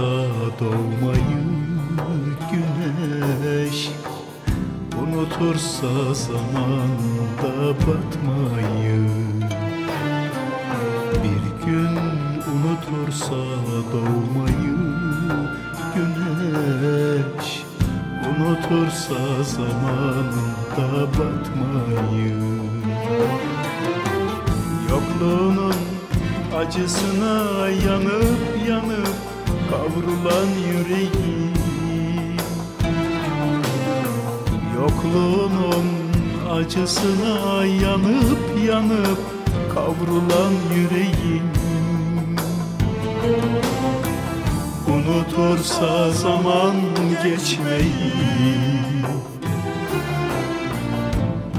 unutursa doğmayı güneş Unutursa zamanda batmayı. Bir gün unutursa doğmayı güneş Unutursa zamanında batmayı. Yokluğunun acısına yanıp yanıp kavrulan yüreğim. Yokluğunun acısına yanıp yanıp kavrulan yüreğim. Unutursa zaman geçmeyi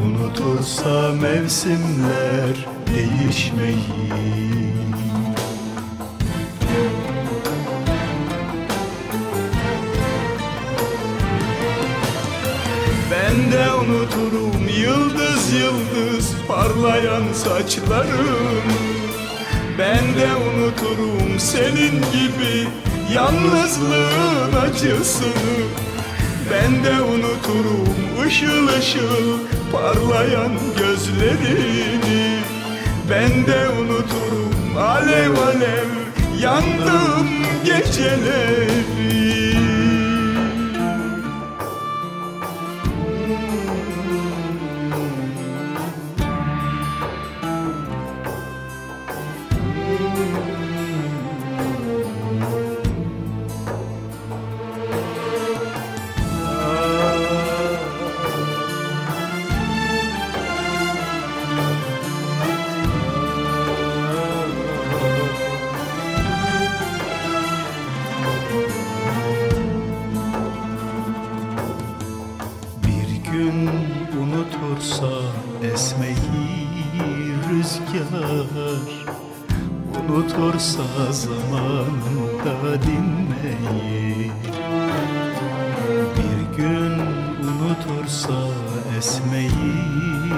Unutursa mevsimler değişmeyi Ben de unuturum yıldız yıldız parlayan saçlarım. Ben de unuturum senin gibi yalnızlığın acısını Ben de unuturum ışıl ışıl parlayan gözlerini. Ben de unuturum alev alev yandım geceleri esmeyi rüzgar. Unutursa zamanında dinmeyi. Bir gün unutursa esmeyi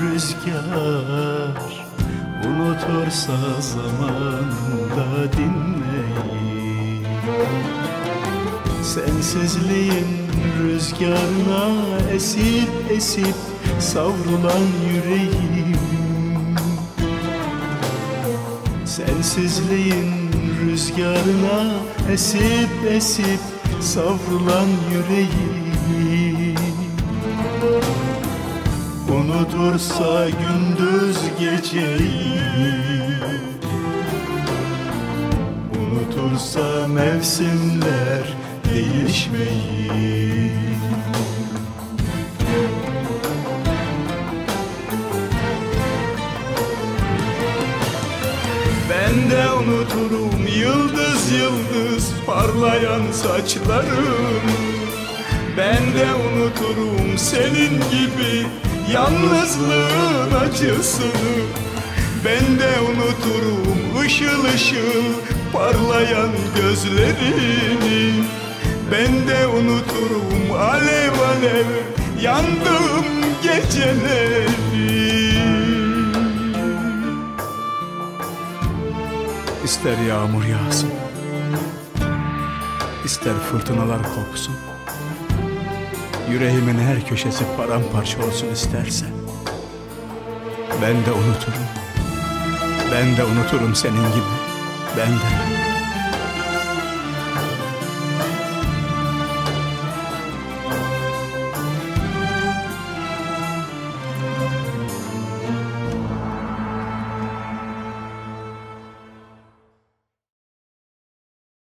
rüzgar. Unutursa zamanında dinmeyi Sensizliğin rüzgarına esip esip savrulan yüreğim. Sensizliğin rüzgarına esip esip savrulan yüreğim. Unutursa gündüz geceyi Unutursa mevsimler değişmeyi Ben de unuturum yıldız yıldız parlayan saçlarım. Ben de unuturum senin gibi yalnızlığın acısını. Ben de unuturum ışıl ışıl parlayan gözlerini Ben de unuturum alev alev yandım geceleri. İster yağmur yağsın ister fırtınalar kopsun Yüreğimin her köşesi paramparça olsun isterse Ben de unuturum Ben de unuturum senin gibi Ben de